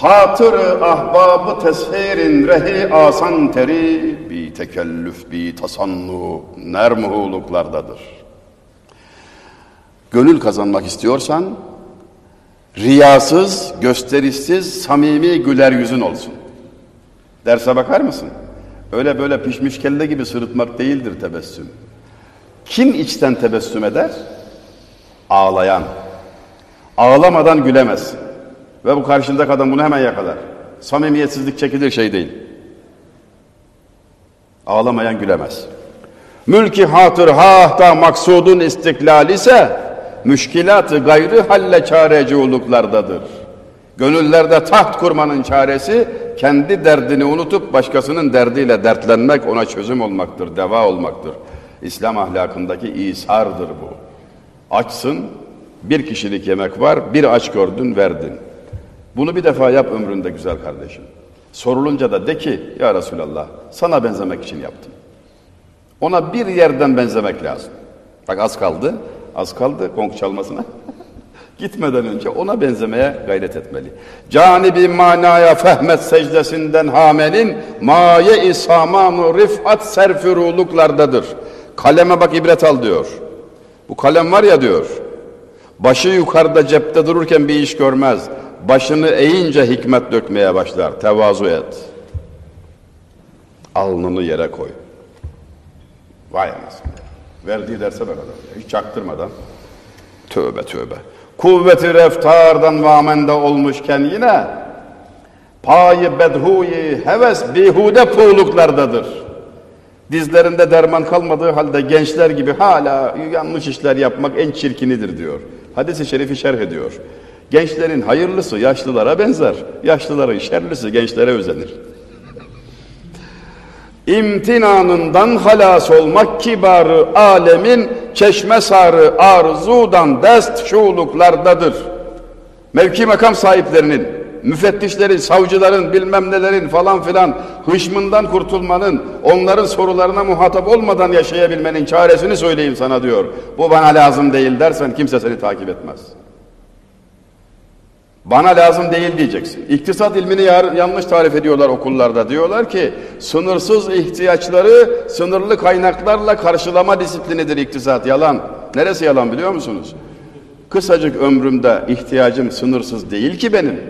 Hatır ahbabı teshirin rehi asan teri bi tekellüf bi tasannu nermuhuluklardadır. Gönül kazanmak istiyorsan riyasız, gösterişsiz, samimi güler yüzün olsun. Derse bakar mısın? Öyle böyle pişmiş kelle gibi sırıtmak değildir tebessüm. Kim içten tebessüm eder? Ağlayan. Ağlamadan gülemez. Ve bu karşındaki adam bunu hemen yakalar. Samimiyetsizlik çekilir şey değil. Ağlamayan gülemez. Mülki hatır hahta maksudun istiklal ise müşkilatı gayrı halle çareci oluklardadır. Gönüllerde taht kurmanın çaresi kendi derdini unutup başkasının derdiyle dertlenmek ona çözüm olmaktır, deva olmaktır. İslam ahlakındaki isardır bu. Açsın, bir kişilik yemek var, bir aç gördün verdin. Bunu bir defa yap ömründe güzel kardeşim. Sorulunca da de ki ya Resulallah sana benzemek için yaptım. Ona bir yerden benzemek lazım. Bak az kaldı, az kaldı konk çalmasına. Gitmeden önce ona benzemeye gayret etmeli. Canibi manaya fehmet secdesinden hamenin maye-i samanu rifat serfiruluklardadır. Kaleme bak ibret al diyor. Bu kalem var ya diyor. Başı yukarıda cepte dururken bir iş görmez. Başını eğince hikmet dökmeye başlar. Tevazu et. Alnını yere koy. Vay anasını. Verdiği derse bak adam. Hiç çaktırmadan. Tövbe tövbe. Kuvveti reftardan vamende olmuşken yine payı bedhuyi heves bihude puğluklardadır. Dizlerinde derman kalmadığı halde gençler gibi hala yanlış işler yapmak en çirkinidir diyor. Hadis-i şerifi şerh ediyor. Gençlerin hayırlısı yaşlılara benzer. Yaşlıların şerlisi gençlere özenir. İmtinanından halas olmak kibarı alemin çeşme sarı arzudan dest şuuluklardadır. Mevki makam sahiplerinin, müfettişlerin, savcıların, bilmem nelerin falan filan hışmından kurtulmanın, onların sorularına muhatap olmadan yaşayabilmenin çaresini söyleyeyim sana diyor. Bu bana lazım değil dersen kimse seni takip etmez. Bana lazım değil diyeceksin. İktisat ilmini yanlış tarif ediyorlar okullarda. Diyorlar ki sınırsız ihtiyaçları sınırlı kaynaklarla karşılama disiplinidir iktisat. Yalan. Neresi yalan biliyor musunuz? Kısacık ömrümde ihtiyacım sınırsız değil ki benim.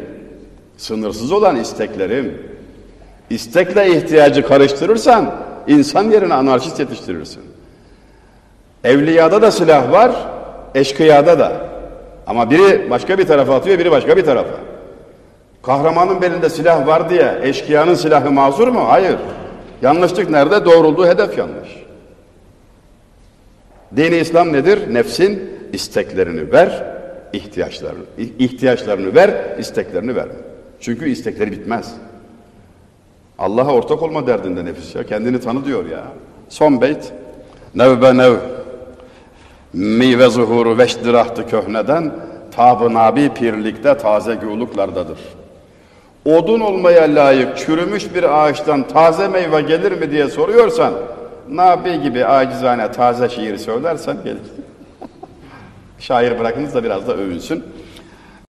Sınırsız olan isteklerim. İstekle ihtiyacı karıştırırsan insan yerine anarşist yetiştirirsin. Evliyada da silah var, eşkıyada da. Ama biri başka bir tarafa atıyor, biri başka bir tarafa. Kahramanın belinde silah var diye eşkıyanın silahı mazur mu? Hayır. Yanlışlık nerede? Doğrulduğu hedef yanlış. Dini İslam nedir? Nefsin isteklerini ver, ihtiyaçlarını, ihtiyaçlarını ver, isteklerini ver. Çünkü istekleri bitmez. Allah'a ortak olma derdinde nefis ya. Kendini tanı diyor ya. Son beyt. Nev Meyve zuhuru veşdirahtı köhneden, tab nabi pirlikte taze gülüklardadır. Odun olmaya layık çürümüş bir ağaçtan taze meyve gelir mi diye soruyorsan, Nabi gibi acizane taze şiir söylersen gelir. Şair bırakınız da biraz da övünsün.